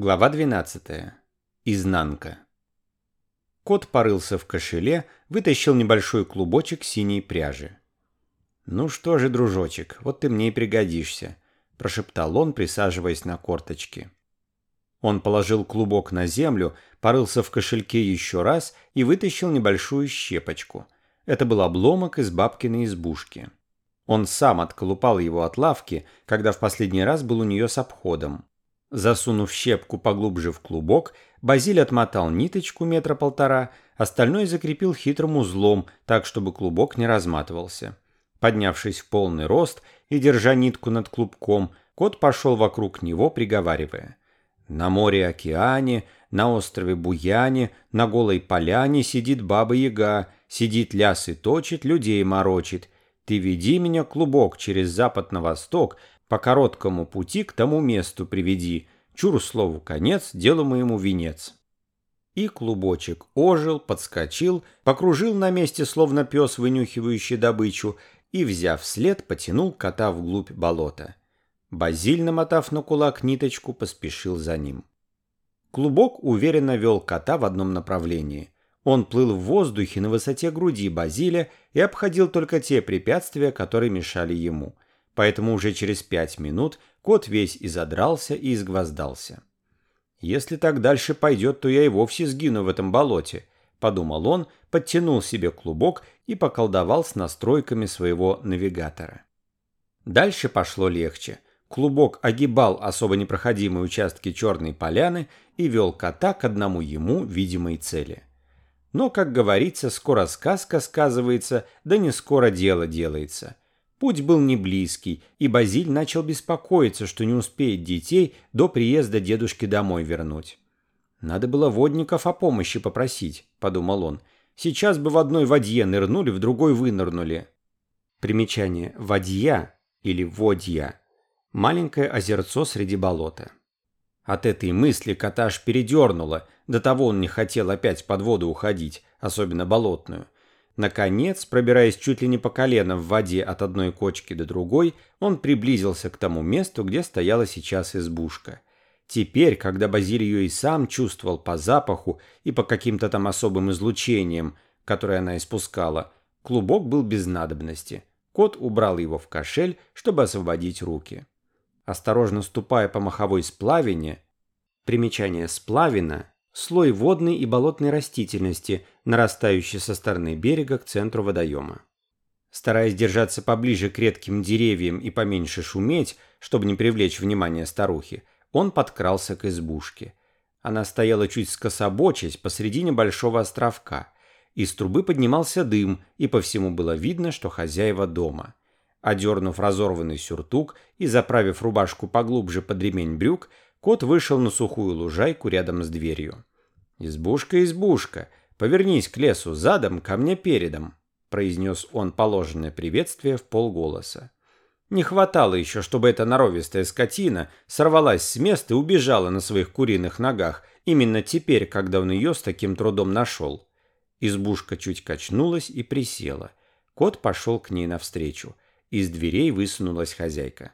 Глава 12. Изнанка. Кот порылся в кошеле, вытащил небольшой клубочек синей пряжи. «Ну что же, дружочек, вот ты мне и пригодишься», – прошептал он, присаживаясь на корточки. Он положил клубок на землю, порылся в кошельке еще раз и вытащил небольшую щепочку. Это был обломок из бабкиной избушки. Он сам отколупал его от лавки, когда в последний раз был у нее с обходом. Засунув щепку поглубже в клубок, Базиль отмотал ниточку метра полтора, остальное закрепил хитрым узлом, так, чтобы клубок не разматывался. Поднявшись в полный рост и держа нитку над клубком, кот пошел вокруг него, приговаривая. На море-океане, на острове Буяне, на голой поляне сидит баба-яга, сидит ляс и точит, людей морочит. Ты веди меня, клубок, через запад на восток, по короткому пути к тому месту приведи. Чур слову конец, делу моему венец. И клубочек ожил, подскочил, покружил на месте, словно пес, вынюхивающий добычу, и, взяв след, потянул кота вглубь болота. Базиль, намотав на кулак ниточку, поспешил за ним. Клубок уверенно вел кота в одном направлении. Он плыл в воздухе на высоте груди Базиля и обходил только те препятствия, которые мешали ему – поэтому уже через пять минут кот весь изодрался и изгвоздался. «Если так дальше пойдет, то я и вовсе сгину в этом болоте», — подумал он, подтянул себе клубок и поколдовал с настройками своего навигатора. Дальше пошло легче. Клубок огибал особо непроходимые участки черной поляны и вел кота к одному ему видимой цели. Но, как говорится, скоро сказка сказывается, да не скоро дело делается — Путь был не близкий, и Базиль начал беспокоиться, что не успеет детей до приезда дедушки домой вернуть. «Надо было водников о помощи попросить», — подумал он. «Сейчас бы в одной водье нырнули, в другой вынырнули». Примечание «водья» или «водья» — маленькое озерцо среди болота. От этой мысли кота аж передернуло, до того он не хотел опять под воду уходить, особенно болотную — Наконец, пробираясь чуть ли не по колено в воде от одной кочки до другой, он приблизился к тому месту, где стояла сейчас избушка. Теперь, когда Базиль ее и сам чувствовал по запаху и по каким-то там особым излучениям, которые она испускала, клубок был без надобности. Кот убрал его в кошель, чтобы освободить руки. Осторожно ступая по маховой сплавине, примечание «сплавина» слой водной и болотной растительности, нарастающий со стороны берега к центру водоема. Стараясь держаться поближе к редким деревьям и поменьше шуметь, чтобы не привлечь внимание старухи, он подкрался к избушке. Она стояла чуть скособочась посреди небольшого островка. Из трубы поднимался дым, и по всему было видно, что хозяева дома. Одернув разорванный сюртук и заправив рубашку поглубже под ремень брюк, кот вышел на сухую лужайку рядом с дверью. «Избушка, избушка, повернись к лесу задом, ко мне передом», произнес он положенное приветствие в полголоса. Не хватало еще, чтобы эта норовистая скотина сорвалась с места и убежала на своих куриных ногах именно теперь, когда он ее с таким трудом нашел. Избушка чуть качнулась и присела. Кот пошел к ней навстречу. Из дверей высунулась хозяйка.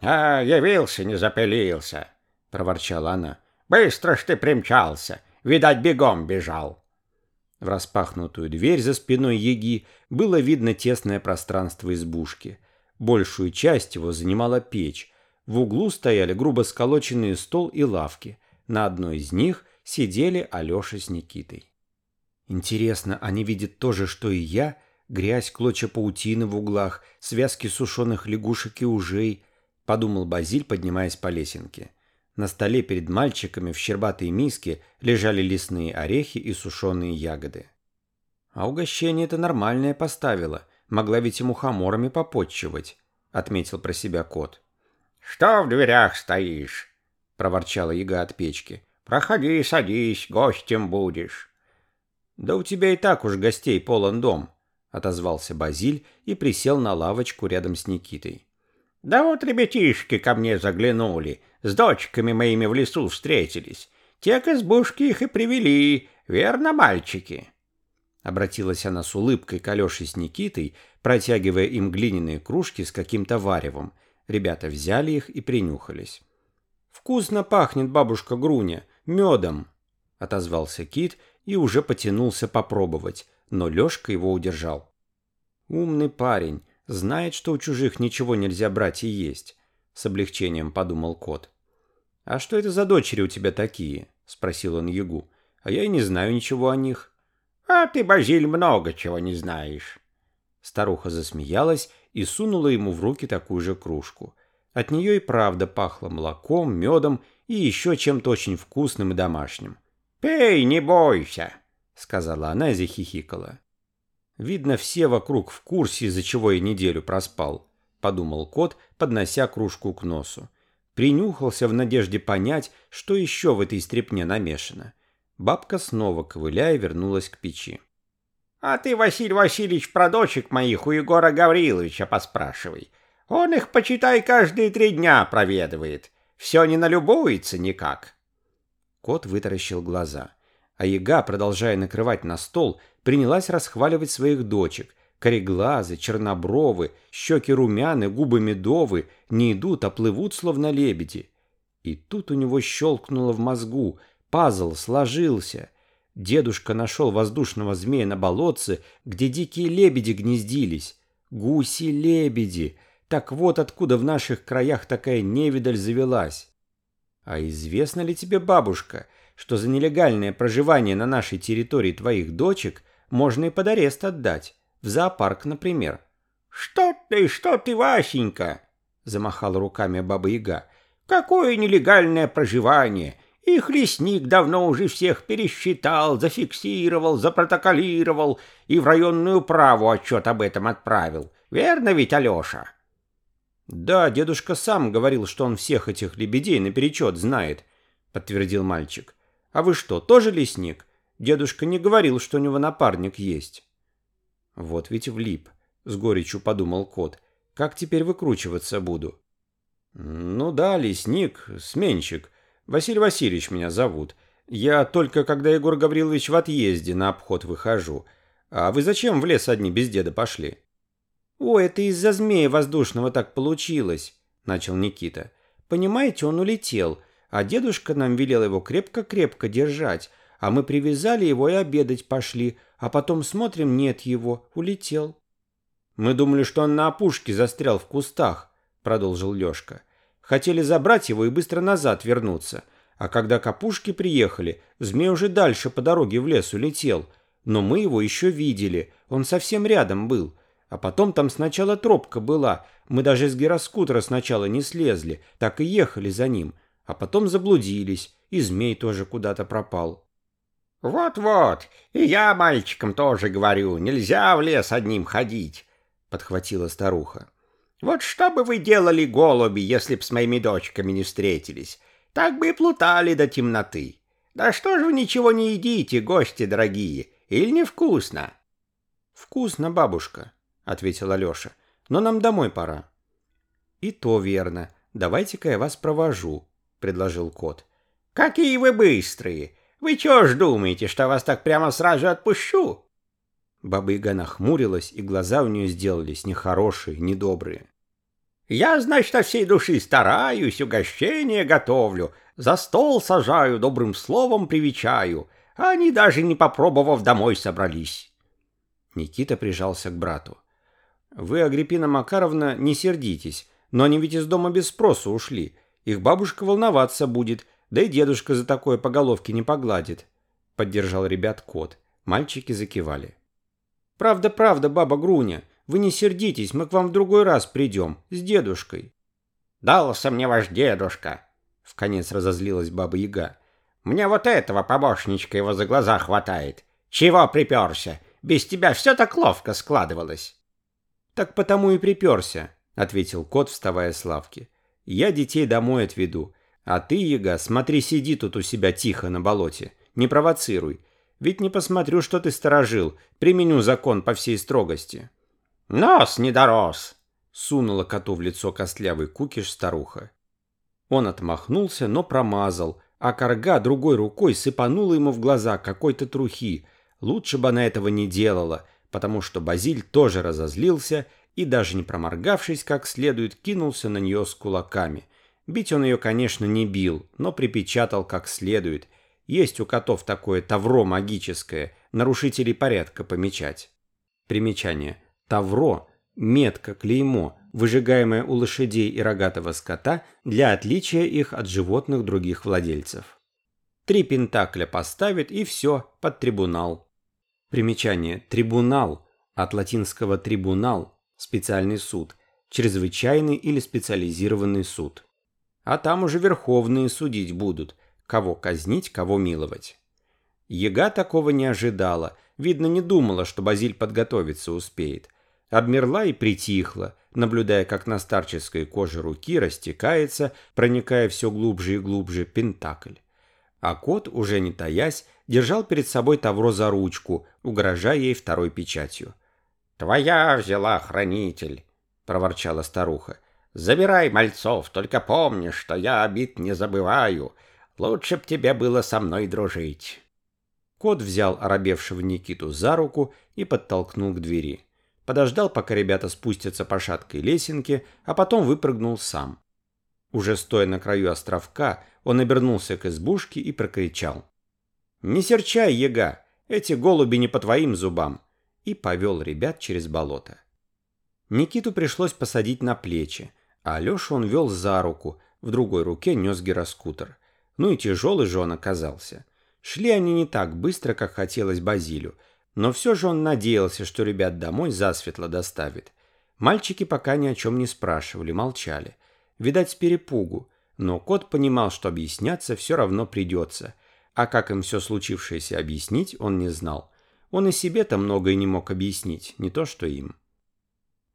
«А, явился, не запылился!» — проворчала она. «Быстро ж ты примчался! Видать, бегом бежал!» В распахнутую дверь за спиной Еги было видно тесное пространство избушки. Большую часть его занимала печь. В углу стояли грубо сколоченные стол и лавки. На одной из них сидели Алеша с Никитой. «Интересно, они видят то же, что и я?» Грязь, клочья паутины в углах, связки сушеных лягушек и ужей, подумал Базиль, поднимаясь по лесенке. На столе перед мальчиками в щербатой миске лежали лесные орехи и сушеные ягоды. А угощение это нормальное поставила, могла ведь и мухоморами попотчевать, отметил про себя кот. Что в дверях стоишь? проворчала яга от печки. Проходи, садись, гостем будешь. Да у тебя и так уж гостей полон дом, отозвался Базиль и присел на лавочку рядом с Никитой. Да вот ребятишки ко мне заглянули, с дочками моими в лесу встретились. Те к избушке их и привели, верно, мальчики?» Обратилась она с улыбкой к Алёше с Никитой, протягивая им глиняные кружки с каким-то варевом. Ребята взяли их и принюхались. Вкусно пахнет бабушка Груня, медом, отозвался Кит и уже потянулся попробовать, но Лёшка его удержал. Умный парень, знает, что у чужих ничего нельзя брать и есть, с облегчением подумал кот. А что это за дочери у тебя такие? спросил он Ягу. А я и не знаю ничего о них. А ты, Базиль, много чего не знаешь. Старуха засмеялась и сунула ему в руки такую же кружку. От нее и правда пахло молоком, медом и еще чем-то очень вкусным и домашним. «Пей, не бойся», — сказала она и захихикала. «Видно, все вокруг в курсе, из-за чего я неделю проспал», — подумал кот, поднося кружку к носу. Принюхался в надежде понять, что еще в этой стрепне намешано. Бабка снова, ковыляя, вернулась к печи. А ты, Василий Васильевич, про дочек моих у Егора Гавриловича поспрашивай. Он их, почитай, каждые три дня проведывает. Все не налюбуется никак. Кот вытаращил глаза. А яга, продолжая накрывать на стол, принялась расхваливать своих дочек. Кореглазы, чернобровы, щеки румяны, губы медовы, не идут, а плывут, словно лебеди. И тут у него щелкнуло в мозгу, пазл сложился — Дедушка нашел воздушного змея на болотце, где дикие лебеди гнездились. Гуси-лебеди. Так вот откуда в наших краях такая невидаль завелась. А известно ли тебе, бабушка, что за нелегальное проживание на нашей территории твоих дочек можно и под арест отдать? В зоопарк, например. «Что ты, что ты, Васенька?» — замахала руками Баба-Яга. «Какое нелегальное проживание? Их лесник давно уже всех пересчитал, зафиксировал, запротоколировал и в районную праву отчет об этом отправил. Верно ведь, Алеша? Да, дедушка сам говорил, что он всех этих лебедей наперечет знает, подтвердил мальчик. А вы что, тоже лесник? Дедушка не говорил, что у него напарник есть. Вот ведь влип, с горечью подумал кот. Как теперь выкручиваться буду? Ну да, лесник, сменщик. Василий Васильевич меня зовут. Я только когда Егор Гаврилович в отъезде на обход выхожу. А вы зачем в лес одни без деда пошли? О, это из-за змея воздушного так получилось, начал Никита. Понимаете, он улетел, а дедушка нам велел его крепко-крепко держать, а мы привязали его и обедать пошли, а потом смотрим, нет его, улетел. Мы думали, что он на опушке застрял в кустах, продолжил Лёшка. Хотели забрать его и быстро назад вернуться. А когда капушки приехали, змей уже дальше по дороге в лес улетел. Но мы его еще видели, он совсем рядом был. А потом там сначала тропка была, мы даже с гироскутера сначала не слезли, так и ехали за ним. А потом заблудились, и змей тоже куда-то пропал. «Вот-вот, и я мальчикам тоже говорю, нельзя в лес одним ходить», — подхватила старуха. Вот что бы вы делали, голуби, если б с моими дочками не встретились? Так бы и плутали до темноты. Да что ж вы ничего не едите, гости дорогие? Или невкусно? Вкусно, бабушка, ответила Лёша. Но нам домой пора. И то верно. Давайте-ка я вас провожу, предложил кот. Какие вы быстрые! Вы чего ж думаете, что вас так прямо сразу отпущу? Баба-яга нахмурилась, и глаза у нее сделались нехорошие, недобрые. «Я, значит, от всей души стараюсь, угощение готовлю, за стол сажаю, добрым словом привечаю, а они даже не попробовав домой собрались». Никита прижался к брату. «Вы, Агриппина Макаровна, не сердитесь, но они ведь из дома без спроса ушли. Их бабушка волноваться будет, да и дедушка за такое по головке не погладит», — поддержал ребят кот. Мальчики закивали. «Правда, правда, баба Груня. Вы не сердитесь, мы к вам в другой раз придем, с дедушкой». «Дался мне ваш дедушка», — вконец разозлилась баба Яга. «Мне вот этого помощничка его за глаза хватает. Чего приперся? Без тебя все так ловко складывалось». «Так потому и приперся», — ответил кот, вставая с лавки. «Я детей домой отведу. А ты, Яга, смотри, сиди тут у себя тихо на болоте. Не провоцируй. Ведь не посмотрю, что ты сторожил. Применю закон по всей строгости. Нос не дорос, сунула коту в лицо костлявый кукиш старуха. Он отмахнулся, но промазал, а корга другой рукой сыпанула ему в глаза какой-то трухи. Лучше бы она этого не делала, потому что Базиль тоже разозлился и, даже не проморгавшись как следует, кинулся на нее с кулаками. Бить он ее, конечно, не бил, но припечатал как следует. Есть у котов такое тавро магическое, нарушителей порядка помечать. Примечание. Тавро – метка, клеймо, выжигаемое у лошадей и рогатого скота для отличия их от животных других владельцев. Три пентакля поставит и все, под трибунал. Примечание. Трибунал от латинского трибунал – специальный суд, чрезвычайный или специализированный суд а там уже верховные судить будут, кого казнить, кого миловать. Ега такого не ожидала, видно, не думала, что Базиль подготовиться успеет. Обмерла и притихла, наблюдая, как на старческой коже руки растекается, проникая все глубже и глубже, пентакль. А кот, уже не таясь, держал перед собой Тавро за ручку, угрожая ей второй печатью. «Твоя взяла, хранитель!» — проворчала старуха. Забирай мальцов, только помни, что я обид не забываю. Лучше б тебе было со мной дружить. Кот взял оробевшего Никиту за руку и подтолкнул к двери. Подождал, пока ребята спустятся по шаткой лесенке, а потом выпрыгнул сам. Уже стоя на краю островка, он обернулся к избушке и прокричал. «Не серчай, яга, эти голуби не по твоим зубам!» и повел ребят через болото. Никиту пришлось посадить на плечи, а Алешу он вел за руку, в другой руке нес гироскутер. Ну и тяжелый же он оказался. Шли они не так быстро, как хотелось Базилю, но все же он надеялся, что ребят домой засветло доставит. Мальчики пока ни о чем не спрашивали, молчали. Видать, с перепугу, но кот понимал, что объясняться все равно придется, а как им все случившееся объяснить, он не знал. Он и себе-то многое не мог объяснить, не то что им.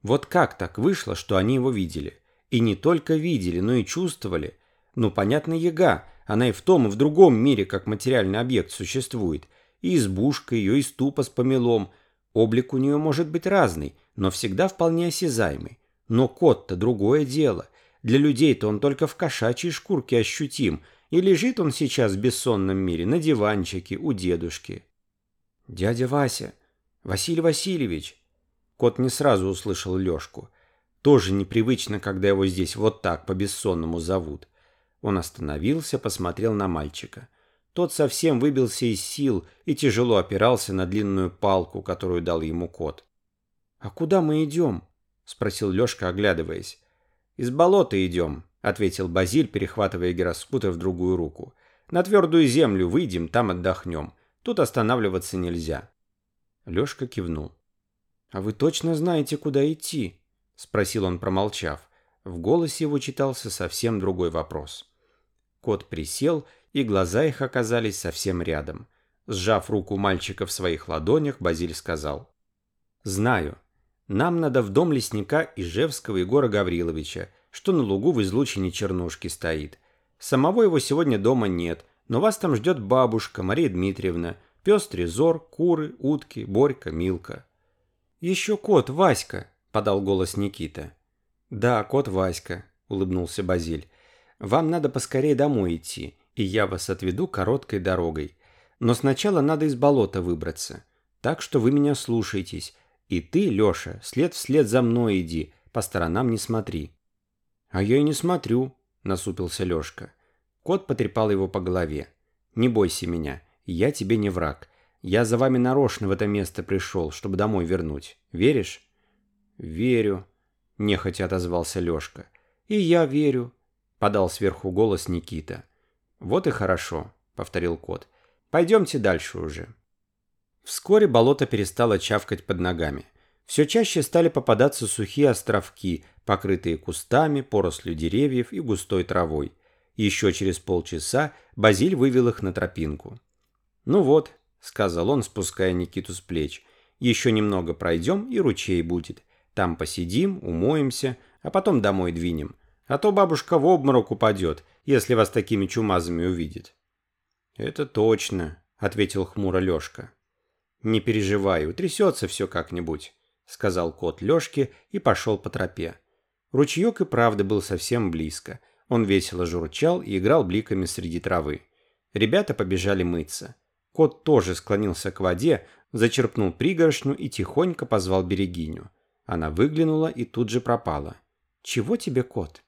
Вот как так вышло, что они его видели? И не только видели, но и чувствовали. Ну, понятно, яга. Она и в том, и в другом мире, как материальный объект, существует. И избушка ее, и ступа с помелом. Облик у нее может быть разный, но всегда вполне осязаемый. Но кот-то другое дело. Для людей-то он только в кошачьей шкурке ощутим, и лежит он сейчас в бессонном мире на диванчике у дедушки. «Дядя Вася! Василий Васильевич!» Кот не сразу услышал Лешку. Тоже непривычно, когда его здесь вот так по-бессонному зовут. Он остановился, посмотрел на мальчика. Тот совсем выбился из сил и тяжело опирался на длинную палку, которую дал ему кот. «А куда мы идем?» — спросил Лешка, оглядываясь. «Из болота идем», — ответил Базиль, перехватывая гироскутер в другую руку. «На твердую землю выйдем, там отдохнем. Тут останавливаться нельзя». Лешка кивнул. «А вы точно знаете, куда идти?» — спросил он, промолчав. В голосе его читался совсем другой вопрос. Кот присел, и глаза их оказались совсем рядом. Сжав руку мальчика в своих ладонях, Базиль сказал. «Знаю. Нам надо в дом лесника Ижевского Егора Гавриловича, что на лугу в излучине Чернушки стоит. Самого его сегодня дома нет, но вас там ждет бабушка Мария Дмитриевна, пес Трезор, куры, утки, Борька, Милка». «Еще кот, Васька», подал голос Никита. Да, кот Васька, улыбнулся Базиль. Вам надо поскорее домой идти, и я вас отведу короткой дорогой. Но сначала надо из болота выбраться. Так что вы меня слушаетесь. И ты, Леша, след вслед за мной иди, по сторонам не смотри. А я и не смотрю, насупился Лешка. Кот потрепал его по голове. Не бойся меня, я тебе не враг. Я за вами нарочно в это место пришел, чтобы домой вернуть. Веришь? «Верю», — нехотя отозвался Лешка. «И я верю», — подал сверху голос Никита. «Вот и хорошо», — повторил кот. «Пойдемте дальше уже». Вскоре болото перестало чавкать под ногами. Все чаще стали попадаться сухие островки, покрытые кустами, порослью деревьев и густой травой. Еще через полчаса Базиль вывел их на тропинку. «Ну вот», — сказал он, спуская Никиту с плеч, — «еще немного пройдем, и ручей будет. Там посидим, умоемся, а потом домой двинем. А то бабушка в обморок упадет, если вас такими чумазами увидит». «Это точно», — ответил хмуро Лешка. «Не переживай, утрясется все как-нибудь», — сказал кот Лешке и пошел по тропе. Ручеек и правда был совсем близко. Он весело журчал и играл бликами среди травы. Ребята побежали мыться. Кот тоже склонился к воде, зачерпнул пригоршню и тихонько позвал берегиню. Она выглянула и тут же пропала. «Чего тебе, кот?»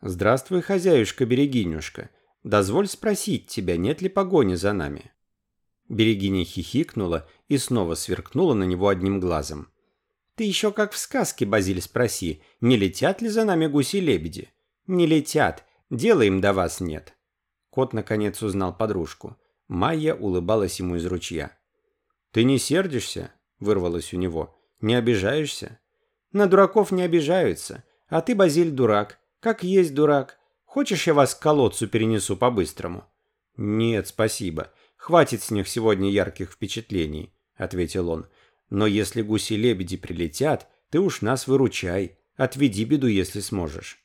«Здравствуй, хозяюшка-берегинюшка. Дозволь спросить тебя, нет ли погони за нами?» Берегиня хихикнула и снова сверкнула на него одним глазом. «Ты еще как в сказке, Базиль, спроси, не летят ли за нами гуси-лебеди?» «Не летят. Дела им до вас нет». Кот наконец узнал подружку. Майя улыбалась ему из ручья. «Ты не сердишься?» – вырвалось у него. «Не обижаешься?» «На дураков не обижаются. А ты, Базиль, дурак. Как есть дурак. Хочешь, я вас к колодцу перенесу по-быстрому?» «Нет, спасибо. Хватит с них сегодня ярких впечатлений», — ответил он. «Но если гуси-лебеди прилетят, ты уж нас выручай. Отведи беду, если сможешь».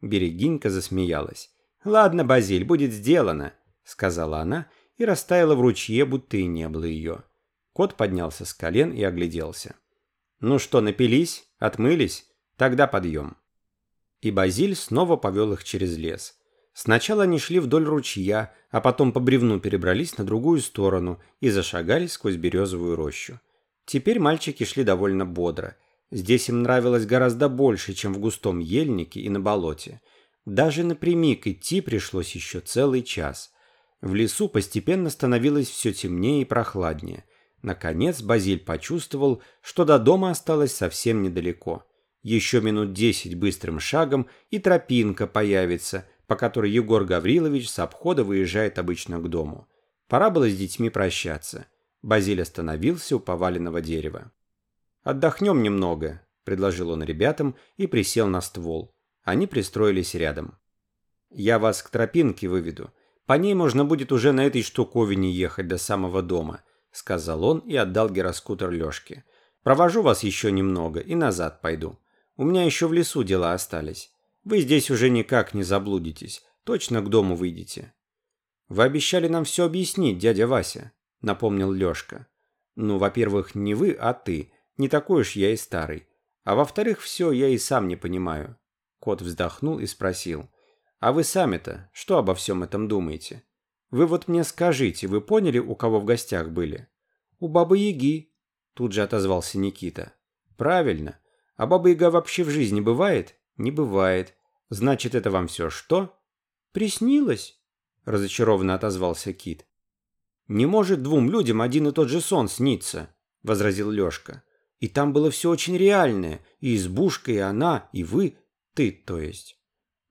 Берегинька засмеялась. «Ладно, Базиль, будет сделано», — сказала она и растаяла в ручье, будто и не было ее. Кот поднялся с колен и огляделся. «Ну что, напились? Отмылись? Тогда подъем». И Базиль снова повел их через лес. Сначала они шли вдоль ручья, а потом по бревну перебрались на другую сторону и зашагали сквозь березовую рощу. Теперь мальчики шли довольно бодро. Здесь им нравилось гораздо больше, чем в густом ельнике и на болоте. Даже напрямик идти пришлось еще целый час. В лесу постепенно становилось все темнее и прохладнее. Наконец Базиль почувствовал, что до дома осталось совсем недалеко. Еще минут десять быстрым шагом, и тропинка появится, по которой Егор Гаврилович с обхода выезжает обычно к дому. Пора было с детьми прощаться. Базиль остановился у поваленного дерева. «Отдохнем немного», — предложил он ребятам и присел на ствол. Они пристроились рядом. «Я вас к тропинке выведу. По ней можно будет уже на этой штуковине ехать до самого дома», — сказал он и отдал гироскутер Лешке. «Провожу вас еще немного и назад пойду. У меня еще в лесу дела остались. Вы здесь уже никак не заблудитесь. Точно к дому выйдете. Вы обещали нам все объяснить, дядя Вася, напомнил Лешка. Ну, во-первых, не вы, а ты. Не такой уж я и старый. А во-вторых, все я и сам не понимаю. Кот вздохнул и спросил. А вы сами-то что обо всем этом думаете? Вы вот мне скажите, вы поняли, у кого в гостях были? У бабы Яги, тут же отозвался Никита. Правильно. А баба Яга вообще в жизни бывает? Не бывает. Значит, это вам все что? Приснилось? Разочарованно отозвался Кит. Не может двум людям один и тот же сон сниться, возразил Лешка. И там было все очень реальное. И избушка, и она, и вы. Ты, то есть.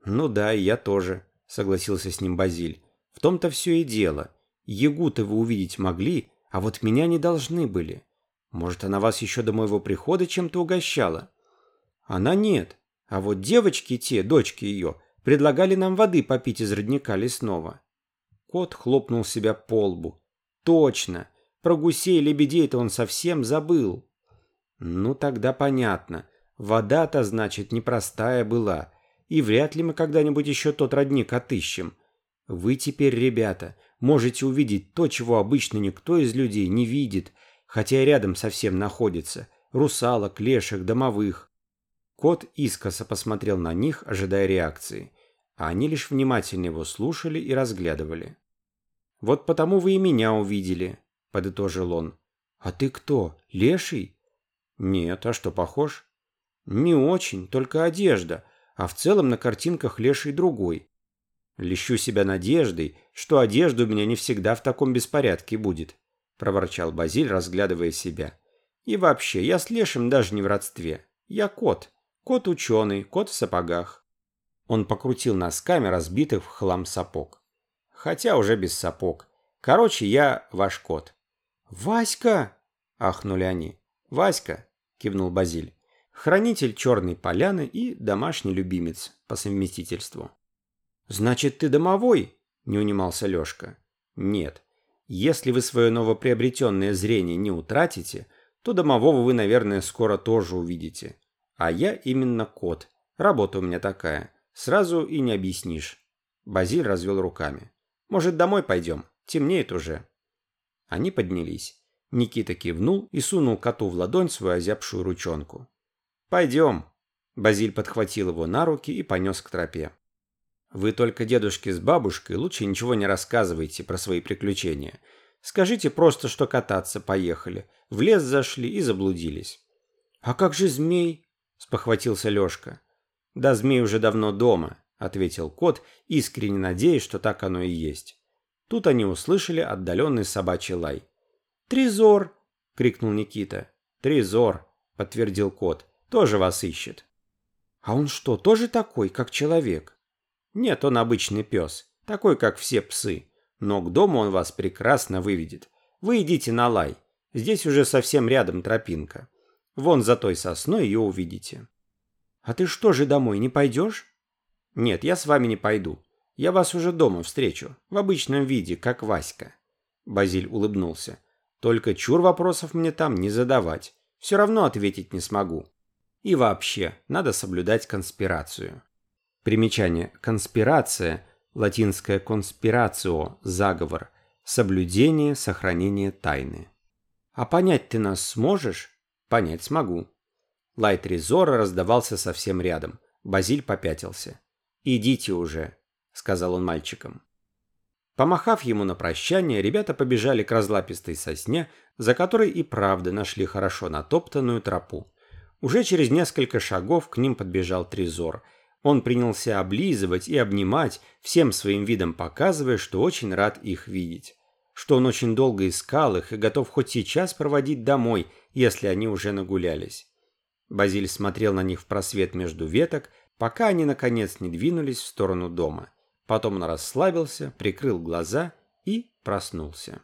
Ну да, и я тоже, согласился с ним Базиль. В том-то все и дело. Ягу-то вы увидеть могли, а вот меня не должны были. Может, она вас еще до моего прихода чем-то угощала? Она нет. А вот девочки те, дочки ее, предлагали нам воды попить из родника лесного. Кот хлопнул себя по лбу. Точно. Про гусей и лебедей-то он совсем забыл. Ну, тогда понятно. Вода-то, значит, непростая была. И вряд ли мы когда-нибудь еще тот родник отыщем. Вы теперь, ребята, можете увидеть то, чего обычно никто из людей не видит, хотя рядом совсем находится. Русалок, леших, домовых. Кот искоса посмотрел на них, ожидая реакции, а они лишь внимательно его слушали и разглядывали. «Вот потому вы и меня увидели», — подытожил он. «А ты кто, леший?» «Нет, а что, похож?» «Не очень, только одежда, а в целом на картинках леший другой. Лещу себя надеждой, что одежда у меня не всегда в таком беспорядке будет», — проворчал Базиль, разглядывая себя. «И вообще, я с лешим даже не в родстве. Я кот». Кот ученый, кот в сапогах. Он покрутил носками разбитых в хлам сапог. Хотя уже без сапог. Короче, я ваш кот. «Васька!» – ахнули они. «Васька!» – кивнул Базиль. «Хранитель черной поляны и домашний любимец по совместительству». «Значит, ты домовой?» – не унимался Лешка. «Нет. Если вы свое новоприобретенное зрение не утратите, то домового вы, наверное, скоро тоже увидите. А я именно кот. Работа у меня такая. Сразу и не объяснишь. Базиль развел руками. Может, домой пойдем? Темнеет уже. Они поднялись. Никита кивнул и сунул коту в ладонь свою озябшую ручонку. «Пойдем». Базиль подхватил его на руки и понес к тропе. «Вы только дедушке с бабушкой лучше ничего не рассказывайте про свои приключения. Скажите просто, что кататься поехали, в лес зашли и заблудились». «А как же змей?» спохватился Лёшка. Да змей уже давно дома, ответил кот, искренне надеясь, что так оно и есть. Тут они услышали отдаленный собачий лай. «Трезор!» — крикнул Никита. «Трезор!» — подтвердил кот. «Тоже вас ищет». «А он что, тоже такой, как человек?» «Нет, он обычный пес, такой, как все псы. Но к дому он вас прекрасно выведет. Вы идите на лай. Здесь уже совсем рядом тропинка. Вон за той сосной ее увидите». «А ты что же домой не пойдешь?» «Нет, я с вами не пойду. Я вас уже дома встречу, в обычном виде, как Васька». Базиль улыбнулся. «Только чур вопросов мне там не задавать. Все равно ответить не смогу. И вообще, надо соблюдать конспирацию». Примечание. Конспирация, латинское conspiratio, заговор, соблюдение, сохранение тайны. «А понять ты нас сможешь?» «Понять смогу». Лайт Резора раздавался совсем рядом. Базиль попятился. «Идите уже», — сказал он мальчикам. Помахав ему на прощание, ребята побежали к разлапистой сосне, за которой и правда нашли хорошо натоптанную тропу. Уже через несколько шагов к ним подбежал Трезор. Он принялся облизывать и обнимать, всем своим видом показывая, что очень рад их видеть. Что он очень долго искал их и готов хоть сейчас проводить домой, если они уже нагулялись. Базиль смотрел на них в просвет между веток, пока они, наконец, не двинулись в сторону дома. Потом он расслабился, прикрыл глаза и проснулся.